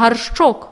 горшок.